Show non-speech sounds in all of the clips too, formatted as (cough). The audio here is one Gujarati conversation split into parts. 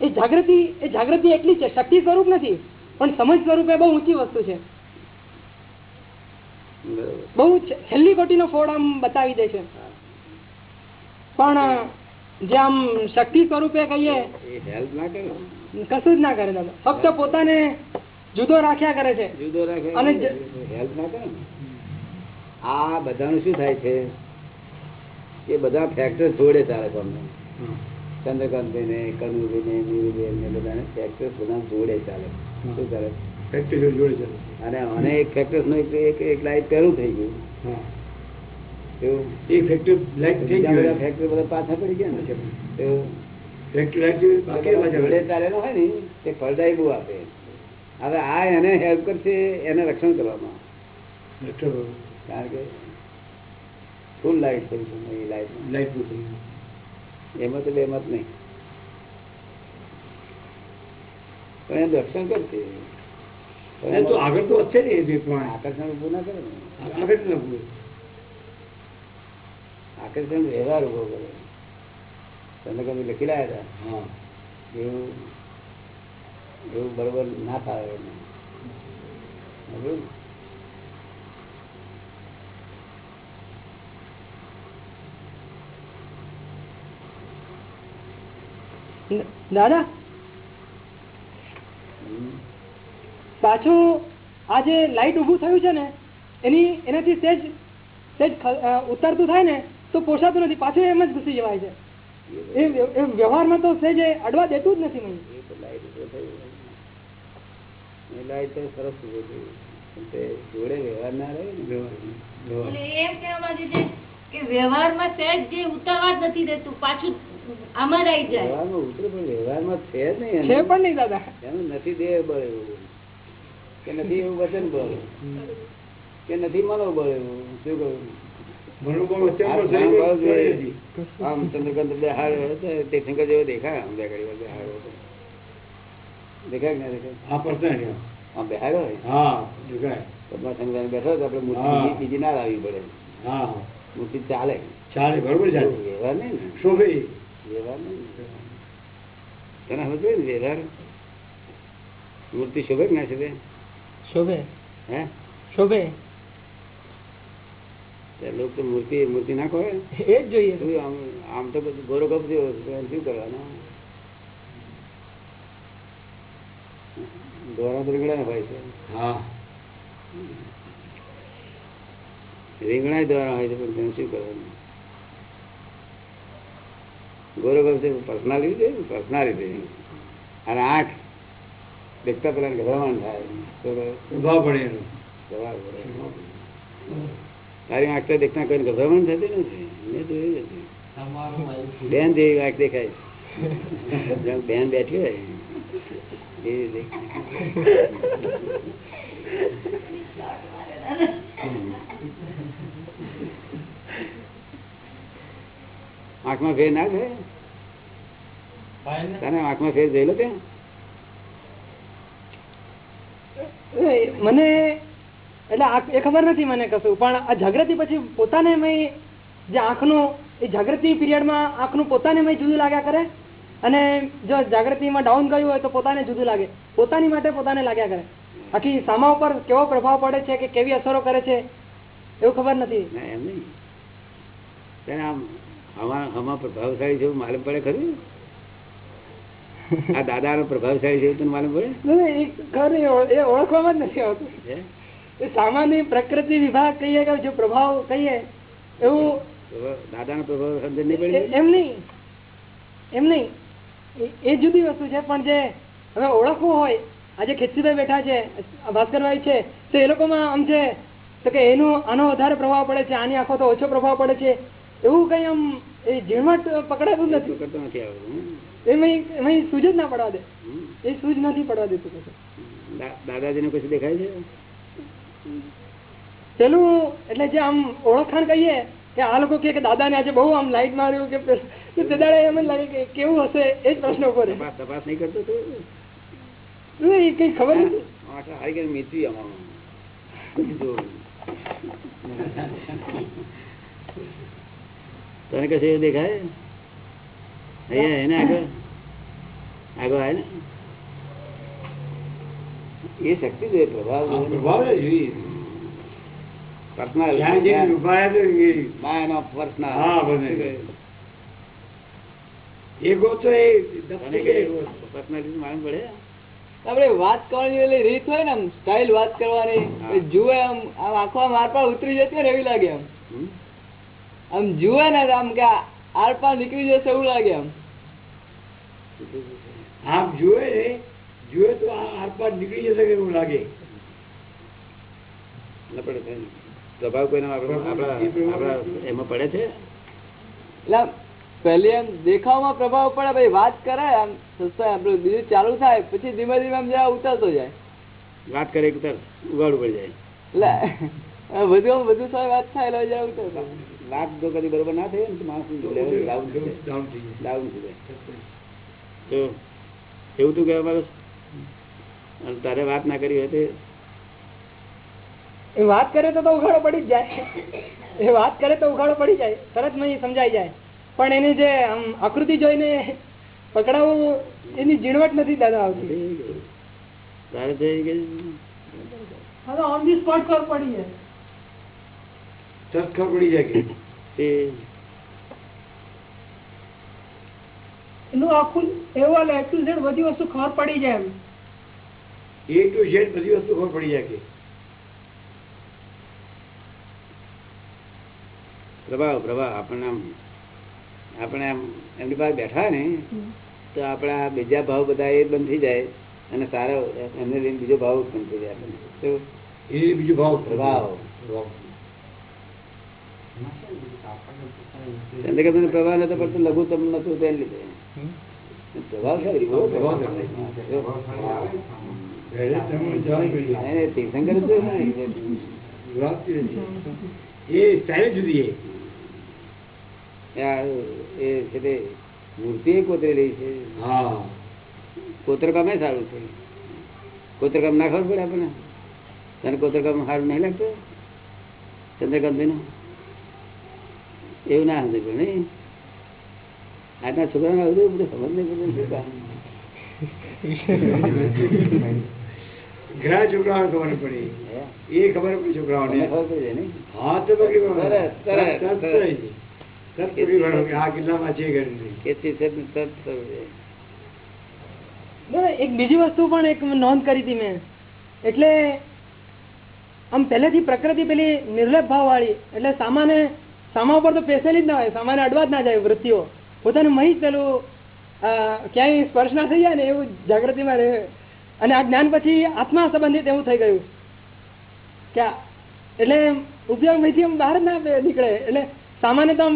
એ જાગૃતિ એ જાગૃતિ એટલી છે શક્તિ સ્વરૂપ નથી પણ સમજ સ્વરૂપે બહુ ઊંચી વસ્તુ છે. બહુ છેલ્લી કોટીનો ફોડ આમ બતાવી દે છે. પણ જે આમ શક્તિ સ્વરૂપે કહીએ એ હેલ્પ ના કરે. કશું જ ના કરે દાદા. ફક્ત પોતાને જુદો રાખ્યા કરે છે. જુદો રાખે અને હેલ્પ ના કરે આ બધાનું શું થાય છે? એ બધા ફેક્ટર જોડે ચાલે તમને ચંદ્રકાંતભાઈ ને કનુભાઈ ને નીરુબેન ને બધાને ફેક્ટર્સ બધા જોડે ચાલે. શું ચાલે ફેક્ટરી જોડે ચાલે. અને અને એક ફેક્ટર્સનું એક એક લાઈટ પહેલું થઈ ગયું. એવું? એક ફેક્ટરી લાઈટ થઈ ગયું. ફેક્ટર બધા પાછા પડી ગયા ને? એવું? ફેક્ટરી લાઈટ થઈ બાકી બધા જોડે ચાલેલો હોય ને તે ફળદાયી બહુ આપે. હવે આ એને હેલ્પ કરશે એને રક્ષણ કરવામાં. કારણ કે ફૂલ લાઈટ થઈ લાઈટ એમાં તો બે મત નહીં. પણ એ રક્ષણ કરતી તો આગળ તો છે ને એ જે પ્રમાણે આકર્ષણ ઉભું ના કરે ને. ના આકર્ષણ વ્યવહાર ઊભો કરે. તમે કદી લખી લાયા હા. એવું એવું બરોબર ના ફાવે દાદા? પાછું આ જે લાઈટ ઉભું થયું છે ને એની એનાથી સેજ સેજ ઉતરતું થાય ને તો પોસાતું નથી. પાછું એમ જ ઘૂસી જવાય છે. એ વ્યવહારમાં તો સેજ અડવા દેતું જ નથી મને. લાઈટ તો સરસ જોડે વ્યવહાર ના રહે વ્યવહાર વ્યવહાર એમ કહેવા માંગે છે કે વ્યવહારમાં સહેજ જે ઉતરવા જ નથી દેતું. પાછું આમાં રહી જાય. વ્યવહારમાં ઉતરે પણ વ્યવહારમાં છે જ નહીં છે પણ નહીં દાદા. એનું નથી દેહ બળ એવું કે નથી એવું વચન બળ કે નથી મનોબળ એવું શું કહ્યું મનોબળ વચ્ચે આ પણ જ્ઞાન બળ શરીર જોઈએ. નથી. આમ ચંદ્રકાંત બેહાડ્યો હતો તે શંકર જેવો દેખાય. આમ બે ઘડી વાર બેહાડ્યો હતો દેખાય કે ના દેખાય. આમ બેહાડ્યો હોય. હા દેખાય. બેઠો તો આપણે મૂર્તિ. બીજી- ના લાવવી પડે. હા. મૂર્તિ ચાલે. ચાલે બરોબર ચાલે. વ્યવહાર નહીં ને. શોભે વ્યવહાર નહીં તને હવે ને વ્યવહાર મૂર્તિ શોભે ના શોભે? શોભે. હે? શોભે. લોકો મૂર્તિ મૂર્તિ ના ખોરે એ જ જોઈએ. આમ આમ તો બધું ગોરો કપ જેવો શું કરવાનું? દોરા તો રીંગણા હોય છે. હા. રીંગણા દોરા હોય છે પણ તેને શું કરવાનું? ગોરો કપ છે પર્સનાલિટી છે પર્સનાલિટી. અને આંખ દેખતા પેલા ગભરામણ થાય. તો પડે એનો. જવાબ પડે. તારી આંખ તો દેખતા કોઈ ગભરામણ થતી નથી. મેં જોઈ હતી. બેન જેવી આંખ દેખાય બેન બેઠી હોય. એવી દેખાય (laughs) આંખમાં ફેર ના થાય? તને આંખમાં ફેર જોયેલો ત્યાં? મને એટલે એ ખબર નથી મને કશું પણ આ જાગૃતિ પછી પોતાને મેં જે આંખનું એ જાગૃતિ પીરિયડમાં આંખનું પોતાને મેં જુદું લાગ્યા કરે? અને જો જાગૃતિમાં ડાઉન ગયું હોય તો પોતાને જુદું લાગે. પોતાની માટે પોતાને લાગ્યા કરે. આખી સામા ઉપર કેવો પ્રભાવ પડે છે કે કેવી અસરો કરે છે એવું ખબર નથી. એમ નહીં. આમ આમાં પ્રભાવશાળી છે એવું માલુમ પડે ખરું? આ દાદાનો પ્રભાવશાળી છે એવું તને માલુમ પડે? એ ઓળખવામાં જ નથી આવતું. એ સામાન્ય પ્રકૃતિ વિભાગ કહીએ કે જો પ્રભાવ કહીએ એવું દાદા નો પ્રભાવ સમજ નહીં પડે? એમ નહીં. એમ નહીં. એ- જુદી વસ્તુ છે પણ જે હવે ઓળખવું હોય આજે ખેતસીભાઈ બેઠા છે ભાસ્કરભાઈ છે તો એ લોકોમાં આમ છે તો કે એનો આનો વધારે પ્રભાવ પડે છે આની આંખો તો ઓછો પ્રભાવ પડે છે. એવું કઈ આમ એ ઝીણવટ પકડાતું નથી. કરતો નથી આવડતું? એમાં એમાં સૂજ જ ના પડવા. દે એ સૂજ નથી પડવા દેતું કશું દાદાજીને કશું દેખાય છે? પેલું એટલે જે આમ ઓળખાણ કહીએ કે આ લોકો કે દાદાને આજે બહુ આમ લાઈટ માર્યું કે દાદા એમ લાગે કે કેવું હશે એ જ પ્રશ્ન ઉપર તપાસ નહીં કરતો તું? એ કઈ ખબર નથી. મીઠી આમાં. તને કશું એવું દેખાય? અહીંયા એને આગળ? આગળ આવે ને. એ શક્તિ જોઈએ પ્રભાવ પ્રભાવ જોઈએ. વાત કરવાની ઓલી રીત હોય ને આમ સ્ટાઇલ વાત કરવાની. જુએ આમ આમ આંખો આમ આરપાર ઉતરી જતી હોય ને એવી લાગે આમ? આમ જુએ ને આમ કે આરપાર નીકળી જશે એવું લાગે આમ. આમ જુએ ને જુએ તો આ આરપાર નીકળી જશે કે એવું લાગે. કોઈનો એમાં પડે છે? એટલે પહેલી એમ દેખાવમાં પ્રભાવ પડે ભાઈ વાત કરે આમ સસ્તા આપણું બીજું ચાલુ થાય પછી ધીમે ધીમે આમ જરા ઉતરતો જાય. વાત કરે કે તરત ઉગાડવું પડી જાય. એટલે વધુ બધું વધુ વાત થાય એટલે જરા ઉતરતો જાય. વાત જો કદી બરોબર ના થઈ ને તો માણસ ડાઉન થઈ જાય. ડાઉન થઈ જાય. તો એવું તું કહેવા માંગુ અને તારે વાત ના કરી હોય તો? એ વાત કરે તો તો ઉઘાડો પડી જ જાય. એ વાત કરે તો ઉઘાડો પડી જાય. તરત નહીં સમજાઈ જાય. પણ એની જે આમ આકૃતિ જોઈને પકડાવું એની ઝીણવટ નથી દાદા આવતી. થઈ ગયું. તારે તો ઓન ધી સ્પોટ પર પડી જાય. તરત ખબર પડી જાય કે એનું આખું એવું લે ટુ ઝેડ બધી વસ્તુ ખબર પડી જાય એમ. એ ટુ ઝેડ બધી વસ્તુ ખબર પડી જાય કે. પ્રભાવ પ્રભાવ આપણને આમ આપણે આમ એમની પાસે બેઠા ને તો આપણા બીજા ભાવ બધા એ બંધ થઈ જાય અને સારો એમને લઈને બીજો ભાવ ઉત્પન્ન થઈ જાય આપણને. એ બીજો ભાવ. પ્રભાવ. ચંદ્રકાંત પ્રભાવ નતો પડતો લઘુત્તમ નતું તેને લીધે ને. મૂર્તિ કોતરેલી છે. હા. કોતરકામ સારું છે. કોતરકામ ના ખબર પડે આપણને? તને કોતરકામ સારું નહીં લાગતું? ચંદ્રકાંત એવું ના સમજ પડે નહીં? આજના છોકરાને આવડું બધું સમજ નહીં પડે ઘણા છોકરાઓને ખબર એ ખબર છોકરાઓને. હા તો એક બીજી વસ્તુ પણ એક નોંધ કરી હતી મેં. એટલે આમ પહેલેથી પ્રકૃતિ પેલી નિર્લેપ ભાવ વાળી એટલે સામાન્ય સામા ઉપર તો પેસેલી જ ના હોય સામાને અડવા જ ના જાય વૃત્તિઓ. પોતાનું મહી પેલું ક્યાંય સ્પર્શ ના થઈ જાય ને એવું જાગૃતિમાં રહે. અને આ જ્ઞાન પછી આત્મા સંબંધિત એવું થઈ ગયું. કે એટલે ઉપયોગમાંથી આમ બહાર ના નીકળે. એટલે સામાન્ય તો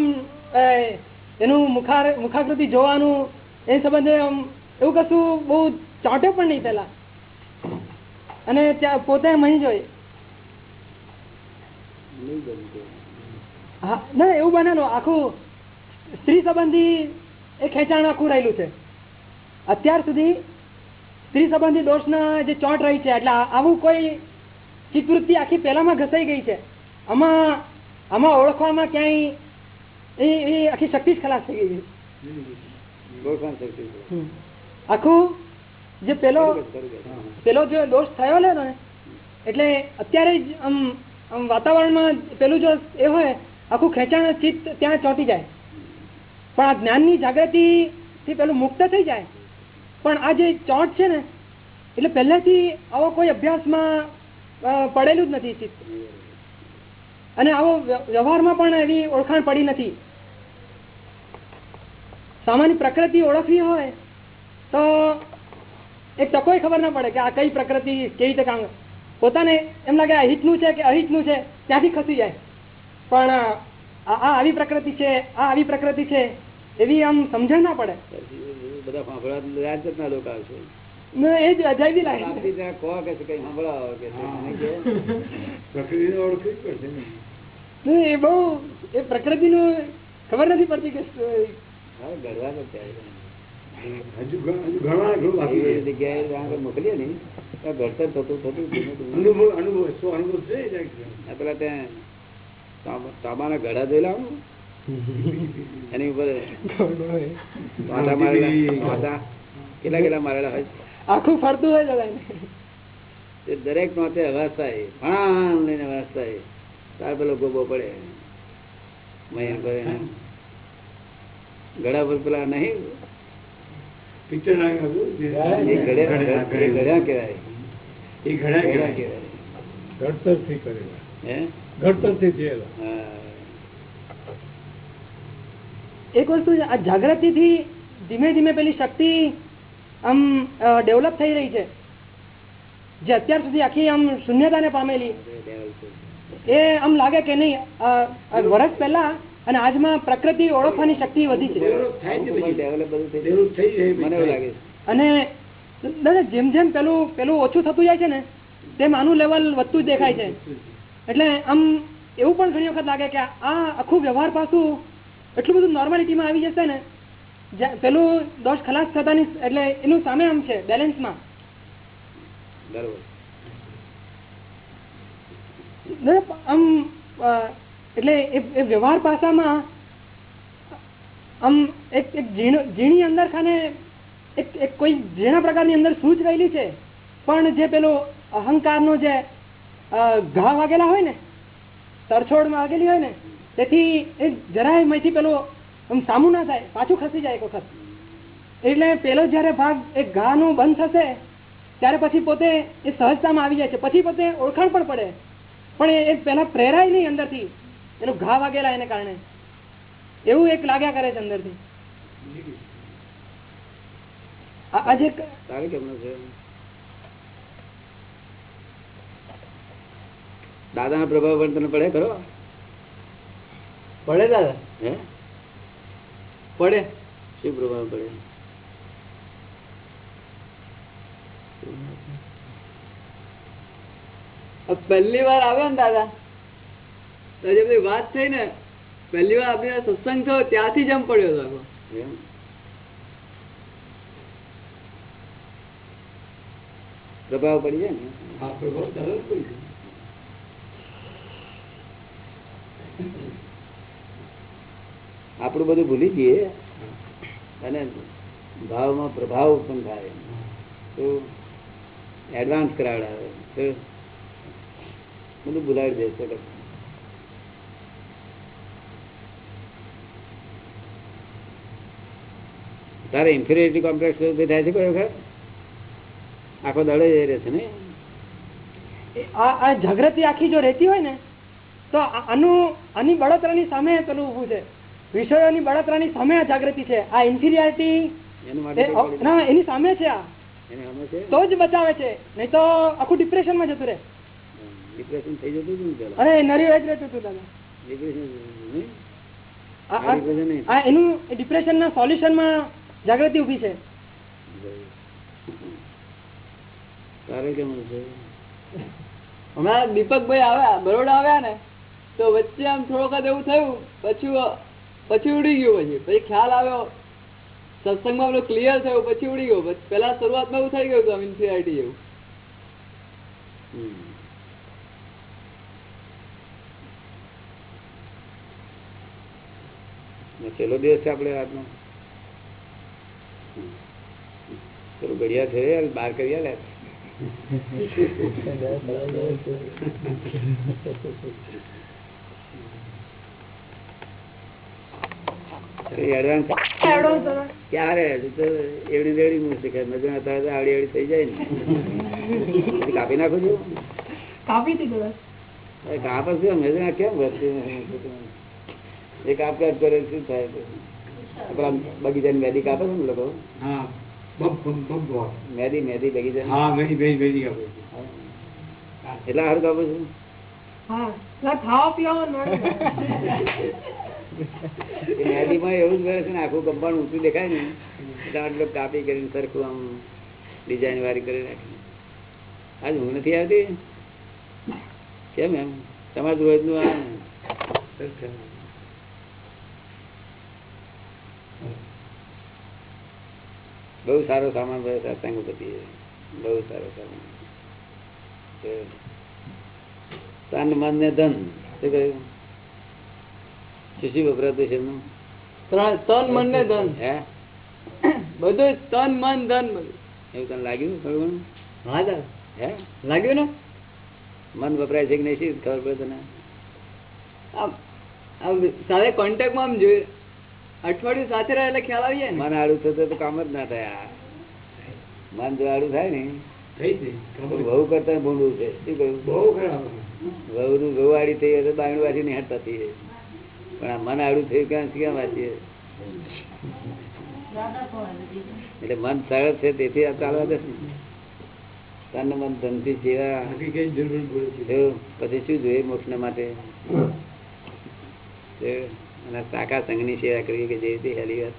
એનું મુખાર, મુખાકૃતિ જોવાનું એ સંબંધે આમ એવું કશું બહુ ચોંટ્યો પણ નહીં પેલા અને ત્યાં પોતે મહી જોઈ. નહીં ગમતું. હા ના એવું બનેલું આખું સ્ત્રી સંબંધી એ ખેંચાણ આખું રહેલું છે. અત્યાર સુધી સ્ત્રી સંબંધી દોષના જે ચોંટ રહી છે એટલે આવું કોઈ ચિતવૃત્તિ આખી પહેલામાં ઘસાઈ ગઈ છે. આમાં આમાં ઓળખવામાં ક્યાંય એ એ આખી શક્તિ જ ખલાસ થઈ ગઈ છે. આખું જે પેલો. પેલો જો દોષ થયો ને એટલે અત્યારે જ આમ આમ વાતાવરણમાં પેલું જો એ હોય આખું ખેંચાણ ચિત્ત ત્યાં ચોંટી જાય. પણ આ જ્ઞાનની જાગૃતિ થી પેલું મુક્ત થઈ જાય. પણ આ જે ચોંટ છે ને, એટલે પહેલાથી આવો કોઈ અભ્યાસમાં પડેલું જ નથી ચિત્ત. અને આવો વ્ય- વ્યવહારમાં પણ એવી ઓળખાણ પડી નથી. સામાન્ય પ્રકૃતિ ઓળખવી હોય, તો એક ટકોય ખબર ના પડે કે આ કઈ પ્રકૃતિ કેવી રીતે કામ પોતાને એમ લાગે અહિતનું છે કે અહિતનું છે, ત્યાંથી ખસી જાય. પણ આ આ આવી પ્રકૃતિ છે આ આવી પ્રકૃતિ છે એવી આમ સમજણ ના પડે બધા સાંભળવા લોકો આવશે એ જ અજાયબી લાગે કહો કે છે, સાંભળાવો કે છે. અને કે, પ્રકૃતિને ઓળખવી પડશે ને. ને એ બહુ એ પ્રકૃતિનું ખબર નથી પડતી કે તો ત્યારે. હજુ ઘ- ઘણું બાકી જગ્યાએ મોકલીએ ને ઘડતર થતું થતું. અનુભવ અનુભવ શું અનુભવ છે પેલા ત્યાં તાંબાના ઘડા જોઈ હોય એની ઉપર મારેલા કેટલા કેટલા મારેલા હોય આખું ફરતું હોય દાદા તે દરેક નોતે અવાજ થાય. ફણાણ લઈને અવાજ થાય. તાર પેલો ગોબો પડે. મયન કરે પર પેલા નહીં. પિક્ચર ગળ્યા કહેવાય એ ઘણા ગળ્યા કહેવાય. ઘડતરથી કરેલા. હા? એક વસ્તુ આ જાગૃતિ થી ધીમે ધીમે પેલી શક્તિ આમ ડેવલપ થઈ રહી છે. જે અત્યાર સુધી આખી આમ શૂન્યતાને પામેલી. એ આમ લાગે કે નહીં વર્ષ પહેલા અને આજમાં પ્રકૃતિ ઓળખવાની શક્તિ વધી છે. અને દાદા જેમ જેમ પેલું પેલું ઓછું થતું જાય છે ને તેમ આનું લેવલ વધતું જ દેખાય છે. એટલે આમ એવું પણ ઘણી વખત લાગે કે આ આખું વ્યવહાર પાછું એટલું બધું નોર્માલિટીમાં આવી જશે ને પેલું દોષ ખલાસ થતાની એટલે એનું સામે આમ છે બેલેન્સમાં બરોબર. આમ એટલે એ- વ્યવહાર પાસામાં આમ એક એક ઝીણી અંદર ખાને એક એક કોઈ ઝીણા પ્રકારની અંદર સૂચ રહેલી છે. પણ જે પેલો અહંકારનો જે ઘા વાગેલા હોય ને, તરછોડ વાગેલી હોય ને, તેથી એ જરાયમાંથી પેલો આમ ના થાય, પાછું ખસી જાય એક વખત. એટલે પેલો જ્યારે ભાગ એ ઘાનો બંધ થશે, ત્યારે પછી પોતે એ સહજતામાં આવી જાય છે. પછી પોતે ઓળખાણ પણ પડે. પણ એ- પહેલા પ્રેરાય નહીં અંદરથી. એનો ઘા વાગેલા એને કારણે. એવું એક લાગ્યા કરે છે અંદરથી. આજે ક- તારે કેમનું છે દાદાનો પ્રભાવ પણ તને પડે ખરો? પડે દાદા. હે? પડે. શું પ્રભાવ પડે? પહેલી વાર આવ્યો ને દાદા. તો જે બધી વાત થઈ ને પહેલી વાર આપણે સત્સંગ થયો ત્યાંથી જ એમ પડ્યો હતો એમ? પ્રભાવ પડી જાય ને? હા પ્રભાવ તરત પડી જાય. આપણું બધું ભૂલી જઈએ અને ભાવમાં પ્રભાવ ઉત્પન્ન થાય. તો એડવાન્સ કરાવડાવે બધું ભૂલાવી દે છે. તારે ઇન્ફિરિયરિટી કોમ્પ્લેક્સ થાય છે કોઈ વખત? આખો દડે જઈ રહે છે ને? આ જાગૃતિ આખી જો રહેતી હોય ને તો આનું આની બળતરાની સામે પેલું ઉભું છે. વિષયોની બળતરાની સામે આ જાગૃતિ છે. આ ઇન્ફિરિયારિટી એના ના એની સામે છે આ. એને તો જ બચાવે છે. નહીં તો આખું ડિપ્રેશનમાં જતું રહે. ડિપ્રેશન થઈ જતું હતું અરે નર્યું જ રહેતું હતું દાદા. ડિપ્રેશન એનું ડિપ્રેશનના સોલ્યુશનમાં જાગૃતિ છે. કેમનું છે? હમણાં દીપકભાઈ આવ્યા બરોડા આવ્યા ને? તો વચ્ચે આમ થોડો વખત એવું થયું પછી પછી ઉડી ગયું પછી. પછી ખ્યાલ આવ્યો સત્સંગમાં પેલું ક્લિયર થયું પછી ઉડી ગયો. પેલા શરૂઆતમાં એવું થઈ ગયું હતું. ને છેલ્લો દિવસ છે આપણે આજનો. પેલું ઘડિયા છે યાર, બહાર કરી આલે. (laughs) (laughs) એ advance. ક્યારે? એવડી દેવડી મૂર્તિ છે. નજર હતા આવડી આવડી થઈ જાય ને. કાપી નાખું છો? કાપી હતી કાપ જ છે, કેમ? વધતી એ કાપ કાપ કરે શું થાય તો? બગીચાની મેદી કાપે છે ને લોકો? હા. મેદી મેદી બગીચા. એટલા કાપો છું? ખાવા પીવા મેદીમાં એવું જ કરે છે ને આખું કંપાઉન્ડ ઊંચું દેખાય ને એટલે કાપી કરીને સરખું આમ ડિઝાઇન વાળી કરી નાખી. આજ હું નથી આવતી? કેમ એમ? તમારું રોજનું આમ. બહુ સારો સામાન સત્સંગ બધી બહુ સારો સામાન. તન મન ને ધન શું કહ્યું? શું શું વપરાતું છે એમનું તન મન ને ધન. હે? બધું તન મન ધન બધું. એવું તને લાગ્યું થોડું હા દાદા હે? લાગ્યું ને? મન વપરાય છે કે નહીં શું ખબર પડે તને? આમ સાથે કોન્ટેક્ટમાં આમ જોયું. અઠવાડિયું સાથે રહે એટલે ખ્યાલ આવી જાય ને. મન આડું થતું તો કામ જ ના થાય. મન જો આડું થાય ને થઈ વહુ કરતા ભૂંડું છે. શું કહ્યું? વહુનું વહુ આડી થઈ બાયણ વાંચી નહીં હટતા થઈએ પણ આ મન આડું થયું ક્યાં ક્યાં વાંચીએ. એટલે મન સરળ છે તેથી આ ચાલવા દે. તન મન ધનથી સેવા બાકી કઈ જરૂર બોલે છે. જો પછી શું જોઈએ મોક્ષ માટે? અને સાકા સંઘની સેવા કરવી કે જે રીતે હેલી વાત.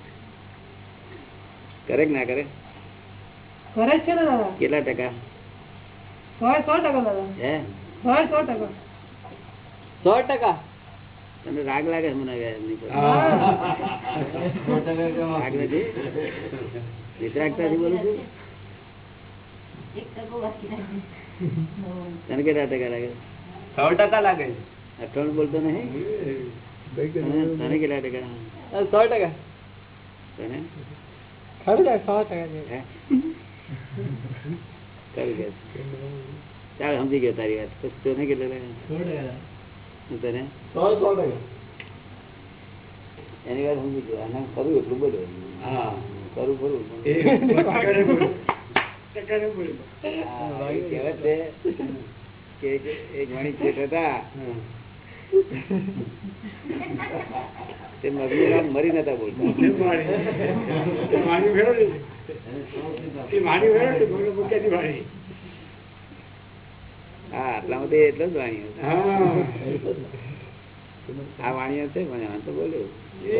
કરે કે ના કરે? કરે છે ને દાદા. કેટલા ટકા? સો સો ટકા દાદા. હે? સો સો ટકા. સો ટકા? તને રાગ લાગે મને? રાગ નથી? વિતરાગતાથી બોલું છું. તને કેટલા ટકા લાગે? સો ટકા લાગે અઠવાણ બોલતો નહીં? તને કેટલા ટકા? સો ટકા. તને? ચાલ સમજી ગયો તારી વાત. તને કેટલા લાગે? તને એની વાત સમજી ગયો. આને કરું એટલું બધું. હા. કરું ખરું એ ટકાને બોલે ટકાને બોલે હા, એ કહેવત છે કે કે એક વણિક શેઠ હતા. તે મગનું મરી નતા બોલતા. માણી તે માણી ફેરો ને માણી ફેરો ને બોલો મૂક્યાથી માણી હા આટલામાં તો એટલો જ વાણિયો આ વાણિયો છે પણ આ તો બોલ્યો એ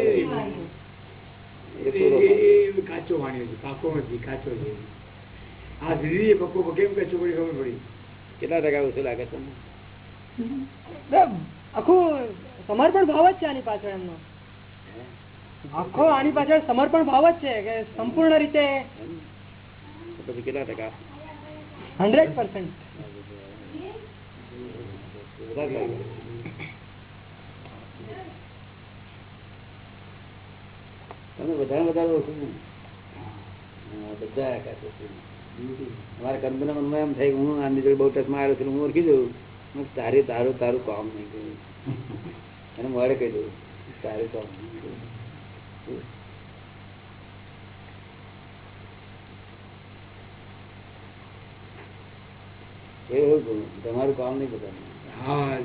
એ પૂરો એ- એ- એ કાચો વાણિયો છે પાકો નથી કાચો છે. આ ધીરે પક્કો કેમ કાચો પડી ખબર પડી? કેટલા ટકા ઓછું લાગે તમને? આખું સમર્પણ ભાવ જ છે આની પાછળ એમનો. આખો આની પાછળ સમર્પણ ભાવ જ છે કે સંપૂર્ણ રીતે પછી કેટલા ટકા? Hundred percent. તમે વધારે વધારે બધા મારા કંપનીના મનમાં એમ થાય હું આની જોડે બહુ ટચમાં આવ્યો છું હું ઓળખી દઉં હું તારે તારું તારું કામ નહીં કર્યું અને મારે કહી દઉં તારું કામ નહીં એવું તમારું કામ નહીં બતાવવાનું હા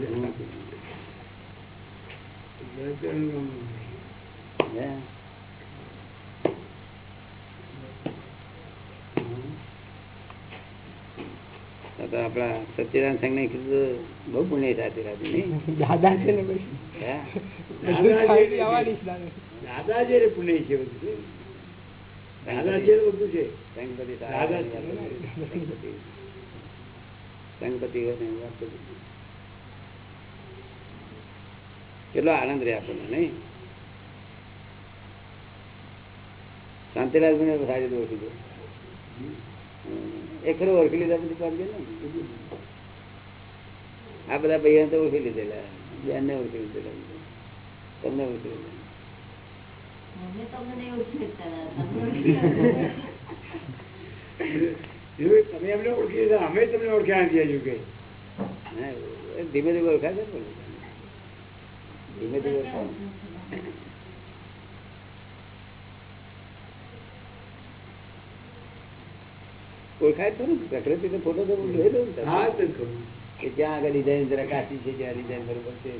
તો આપણા સંઘ ને કીધું બહુ પુણ્ય રાતે રાતે નહીં? દાદા છે ને પછી? દાદા. જે પુણ્ય છે બધું દાદા છે બધું છે. સંગપતિ સંગપતિ હોય ને વાત બધી. કેટલો આનંદ રહે આપણને નહીં? શાંતિલાલ મને સારી રીતે ઓળખી દો એ ખરું ઓળખી લીધા બધી કામ? ને આ બધા ભાઈઓ તો ઓળખી લીધેલા. બેનને ઓળખી લીધેલા. તમને ઓળખી લીધેલા. તમે. એમને ઓળખી લીધા. અમે તમને ઓળખ્યા નથી હજુ કે. ધીમે ધીમે ઓળખાય છે ને. ધીમે ધીમે ઓળખાય. ઓળખાય તો ને પ્રકૃતિ તો ફોટો તો. તો ખરું. કે જ્યાં આગળ ડિઝાઇન જરા કાચી છે ત્યાં ડિઝાઇન બરોબર છે.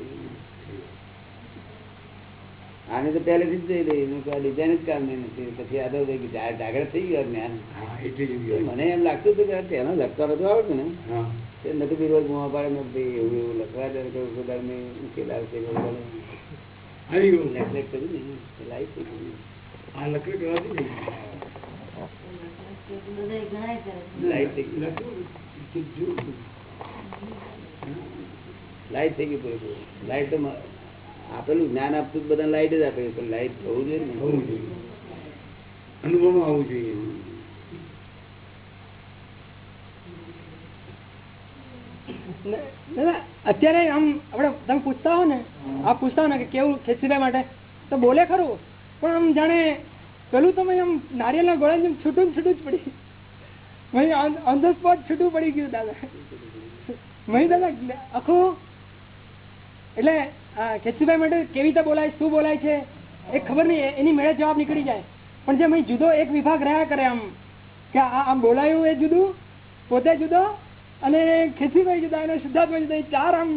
આને તો પહેલેથી જ જોઈ લઈ ડિઝાઇન જ કામ નહીં નથી પછી યાદવ થઈ ગયું જાગૃત થઈ ગયો જ્ઞાન. મને એમ લાગતું હતું કે તેનો લખતા નતું આવડતું ને. નથી બીરબલ ગુમા પાડે નથી એવું એવું લખવા દે કે ઉદાર ને ઉકેલ આવશે આવી ગયું લેખ કર્યું ને લાઈફ થઈ ગયું આ કરવાથી થઈ ગયું લકડી લાઈટ થઈ ગઈ પૂરેપૂરું લાઈટ તો આપેલું જ્ઞાન આપતું બધા લાઈટ જ આપે પણ લાઈટ થવું જોઈએ ને. હોવું જોઈએ. અનુભવમાં આવવું જોઈએ ને- દાદા અત્યારે આમ આપણે તમે પૂછતા હો ને આ પૂછતા હો ને કે કેવું ખેંચીભાઈ માટે, તો બોલે ખરું. પણ આમ જાણે પેલું તમે આમ નારિયેલના ગોળા જેમ છૂટું છૂટું જ પડી મહી ઓન ધ સ્પોટ છૂટું પડી ગયું દાદા. મહી દાદા આખું, એટલે ખેતસીભાઈ માટે કેવી રીતે બોલાય, શું બોલાય છે, એ ખબર નહીં એની મેળે જવાબ નીકળી જાય. પણ જે મેં જુદો એક વિભાગ રહ્યા કરે આમ, કે આમ બોલાયું એ જુદું, પોતે જુદો અને ખેતસીભાઈ જુદા અને સિદ્ધાર્થભાઈ જુદા ચાર આમ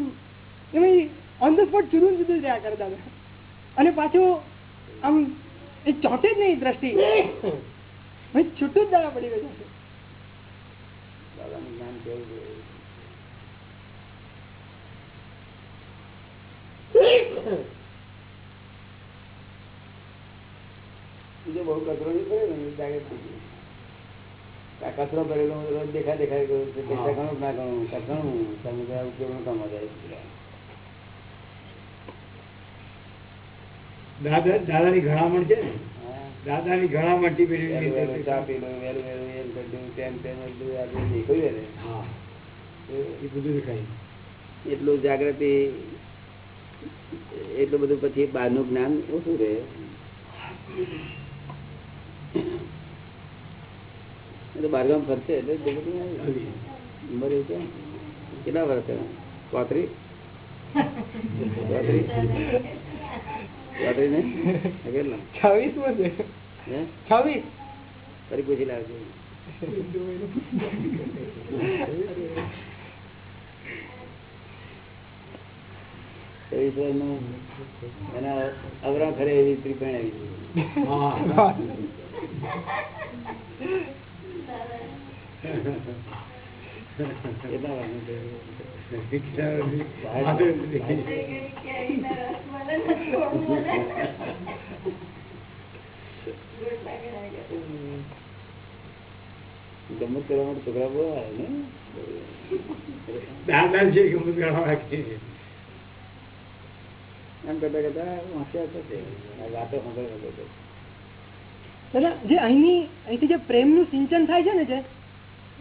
એમાં ઓન ધ સ્પોટ જુદું જુદું રહ્યા કરે અને પાછું આમ એ ચોટે જ નહીં દ્રષ્ટિ. છૂટું જ દાડા પડી ગયું છે. દાદાનું બીજો બહુ કચરો નહીં કર્યો ને. આ કચરો કરેલો રોજ દેખા દેખાય કર્યો છે. પૈસા ઘણું ના ઘણું ઘણું. તમે બધા ઉપયોગનું કામ વધારે દાદા દાદાની ઘણામણ છે ને? દાદાની ઘણામણથી પેલી વહેલું વહેલું રીતે- ચા પી લો વહેલું વહેલું એમ કર્યું તેમ તેમ બધું આપણે દેખાયું ને એ બધું દેખાય. એટલું જાગૃતિ એટલું બધું પછી બહારનું જ્ઞાન ઓછું રહે. એ તો બહારગામ ફરશે એટલે જગત નહીં આવે. આવી. ઉંમર એવું છે. કેટલા વર્ષ છે પાંત્રીસ પાંત્રીસ પાંત્રીસ નહીં? કેટલા? છવ્વીસ હે? છવ્વીસ? ફરી પૂછી લાવજો. અવરા ખરે એવી સ્ત્રી પરણાવી દીધી. હા કેટલા વર્ષનું છે? ગમત કરવા માટે છોકરા બહુ ને દાદા છે ગમત કરવા રાખે એમ કરતા કરતા હોશિયાર થશે વાતો સાંભળવા. દાદા, જે અહીંની, અહીંથી જે પ્રેમનું સિંચન થાય છે ને જે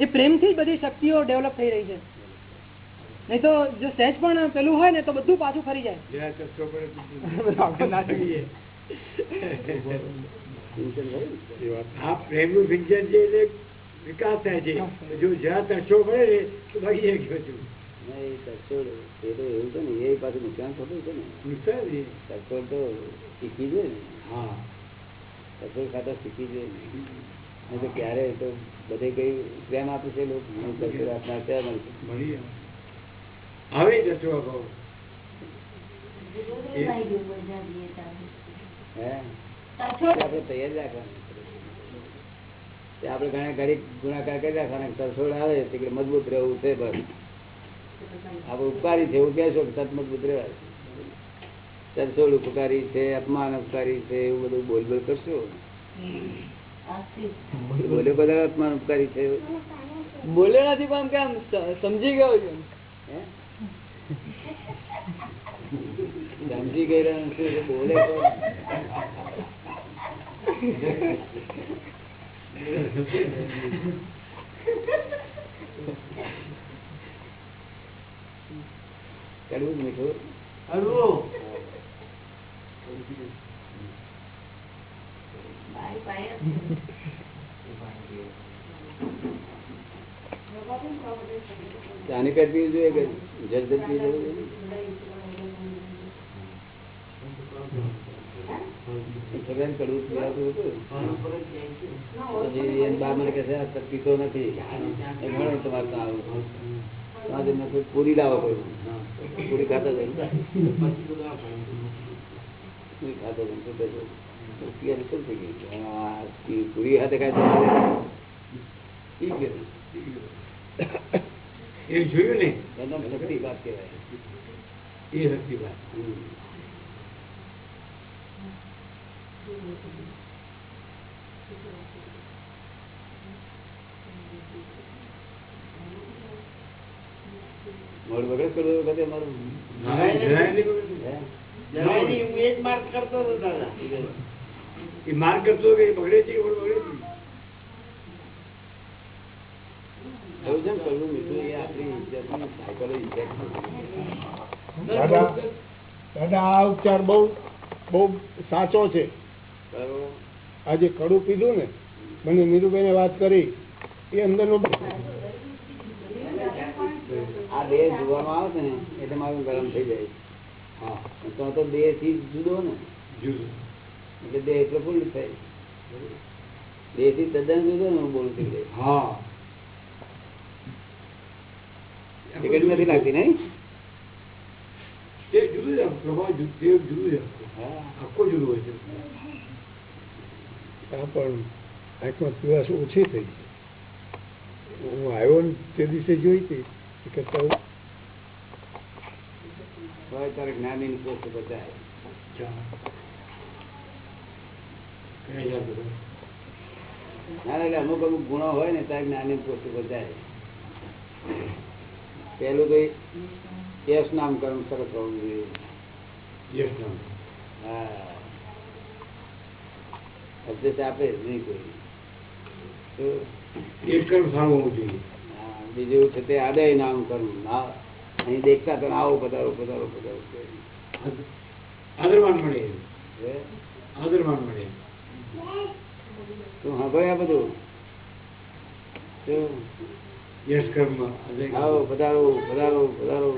એ પ્રેમથી જ બધી શક્તિઓ ડેવલપ થઈ રહી છે. નહીં તો જો સહેજ પણ પેલું હોય ને તો બધું પાછું ફરી જાય. જરા ચસ્કો પડે આખો ના થઈ તો- સિંચન હોય ને. એ વાત. આ પ્રેમનું સિંચન છે એટલે વિકાસ થાય છે. જો જ્યાં તરસો પડે ને તો ભાગી જાય ગયો છું? ના, એ તરછોડ એ તો એવું છે ને એ પાછું નુકસાન થતું છે ને. નુકસાન છે. તરછોડ તો શીખી જોઈએ ને. હા. તરછોડ ખાતા શીખી જોઈએ ને. નહીં તો ક્યારે? તો બધે કઈ પ્રેમ આપે છે લોકો. હું તરછોડ આપનાર ક્યાં મળશે મળી આવે. આવે જશો ભાવ. આપણે તૈયાર રાખવાનું આપણે ઘણા ઘડી ગુણાકાર કરી રાખવાના તરછોડ આવે તે મજબૂત રહેવું છે બસ. આપણે ઉપકારી છે એવું કહેશો કે તત મજબૂત રહેવા તરછોડ ઉપકારી છે અપમાન ઉપકારી છે એવું બધું બોલ બોલ કરશો? બોલ્યો બધા અપમાન ઉપકારી છે. બોલ્યો નથી પણ કેમ સમજી ગયો છે સમજી ગઈ રહ્યા છે? બોલે કડવું મીઠું મીઠું ચાની પેટ પીવું જોઈએ કે જળ પીવું જોઈએ? પીવાતું હતું. બા મને કહે છે, પીતો નથી. ઘણો તમારે આવું. જઈને પૂરી લાવો પૂરી ખાતા જાય પૂરી ખાતા જાય તો પછી પીવાની શું થઈ ગઈ કે આ પી- પૂરી હાથે ખાય પી ગયો એ જોયું ને એનો શક્તિ વાત કહેવાય એ શક્તિ વાત હમ. મોડ વગર કરવું વખતે મારું જરાય નહીં બગડતું. હે? એ માર કરતો કે એ બગડે કરતો કે બગડે છે કે બગડે છે. દાદા દાદા આ ઉપચાર બહુ બહુ સાચો છે. આજે કડું પીધું ને મને નીરુબેને વાત કરી એ અંદરનું આ દેહ જોવામાં આવે છે ને એટલે મારું ગરમ થઈ જાય. હા તો તો દેહથી જુદો ને. જુદું. એટલે દેહ પ્રફુલ્લિત થાય દેહથી તદ્દન જુદો ને હું બોલું છું એટલે. હા. ટિકિટ નથી લાગતી નહીં? તે જુદું જ પ્રભાવ જુદું જ આખો જુદો હોય છે. આ પણ આંખમાં પીવાશ ઓછી થઈ છે. હું આવ્યો ને તે દિવસે જોઈ હતી એ કરતા તારે જ્ઞાની પોસ્ટ બચાય ચા. કઈ યાદ હતો? ના એટલે અમુક અમુક ગુણો હોય ને ત્યારે જ્ઞાની પોસ્ટ જાય પેલું તો યશ નામકરણ સરસ હોવું જોઈએ. યશ નામ. હા. અપડેટ આપે જ નહીં કોઈ. તો એ કર્મ સારું હોવું જોઈએ. બીજું છે તે આદય નામ કરવું અહીં દેખતા તો આવો પધારો પધારો પધારો. આદરમાન મળે? આદરમાન મળે. તું સાંભળ્યા બધું? યશ કર્મ આવો પધારો પધારો પધારો.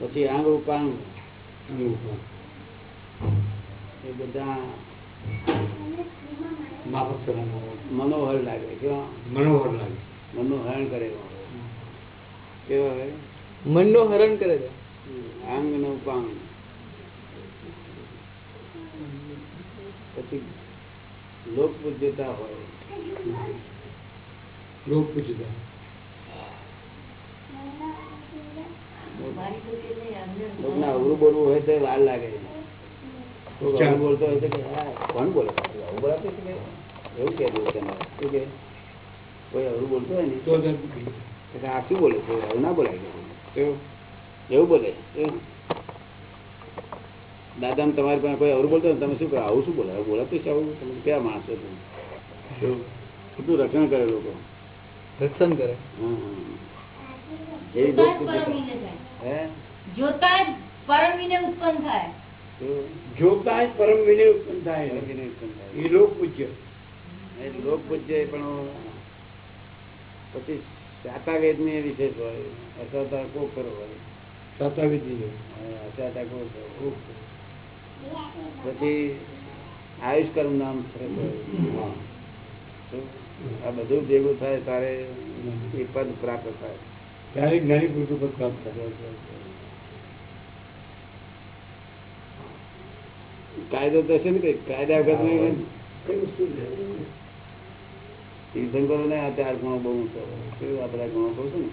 પછી આંગ ઉપાંગ એ બધા મનોહર લાગે કેવા મનોહર લાગે મનોહરણ કરે એવા. કેવા હોય? મનનું હરણ કરે છે. આંગ ને ઉપાંગ પછી લોક પૂજ્યતા હોય. લોક પૂજ્યતા અવરું બોલવું હોય તો વાર લાગે. બોલતો હોય તો કે કોણ બોલે? આવું બોલાતું છે કે એવું કે કોઈ અવરું બોલતો હોય ને? તો મૂકી. આ શું બોલે છે? આવું ના બોલાય એવું? બોલે? દાદા ને તમારી પાસે કોઈ અવરું બોલતો તમે શું કરો? આવું શું બોલાય બોલાતું છે આવું. તમે કયા માણસો છો? શું? કેટલું રક્ષણ કરે લોકો? રક્ષણ કરે? હા, હા. એવી જોતા જ ઉત્પન્ન થાય. જ પરમ વિનય ઉત્પન્ન થાય. એ લોક પૂજ્ય. એ લોક પૂજ્ય પણ પછી વિશેષ હોય. અસાતા હોય. અસાતા પછી આયુષ કર્મ નામ? આ બધું ભેગું થાય તારે એ પદ પ્રાપ્ત થાય. ત્યારે જ્ઞાની પુરુષ પદ પ્રાપ્ત થાય કાયદો તો છે ને કઈ કાયદા વગર નહીં કઈ વસ્તુ છે? તીર્થંકરો ને આ ચાર ગુણો બહુ ઊંચો. શું આ બધા ગુણો કહું છું ને?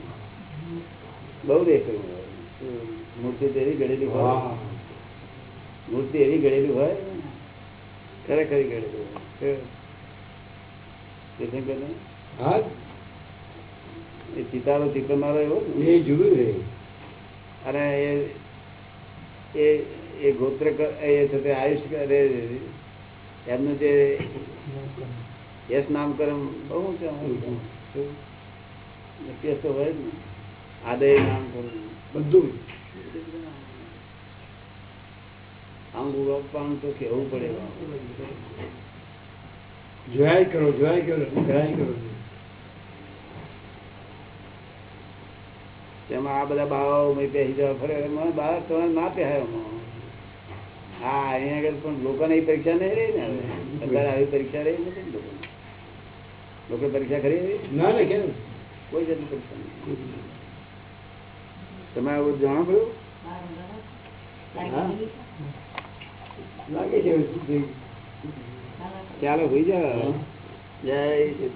બહુ હોય. મૂર્તિ તો એવી ઘડેલી હોય. મૂર્તિ એવી ઘડેલી હોય. ખરેખર ઘડેલી હોય? તીર્થંકર ને? હા. એ ચિતારો મારો એવો એ જુદું છે. અને એ એ ગોત્ર એ છે તે આયુષ એમનું જે યશ નામકરણ બહુ છે હોય. શું? વ્યત્યાસ તો હોય ને આદય નામકરણ બધું આમ ઉગવવાનું તો કેવું પડે જોયા કરો જોયા કરો જોયા કરો તેમાં આ બધા બાવાઓ મેં બેસી જવા ફરે મને બાવા તો ના પહેરાય હા અહીંયા આગળ પણ લોકોને ની પરીક્ષા નહીં રહી ને. અત્યારે આવી પરીક્ષા રહી નથી. લોકો પરીક્ષા કરી? ના ને કેમ કોઈ જાતની પરીક્ષા નહીં. તમે આવું જાણો પડ્યું લાગે છે ચાલો હોઈ જાઓ. જય શ્રી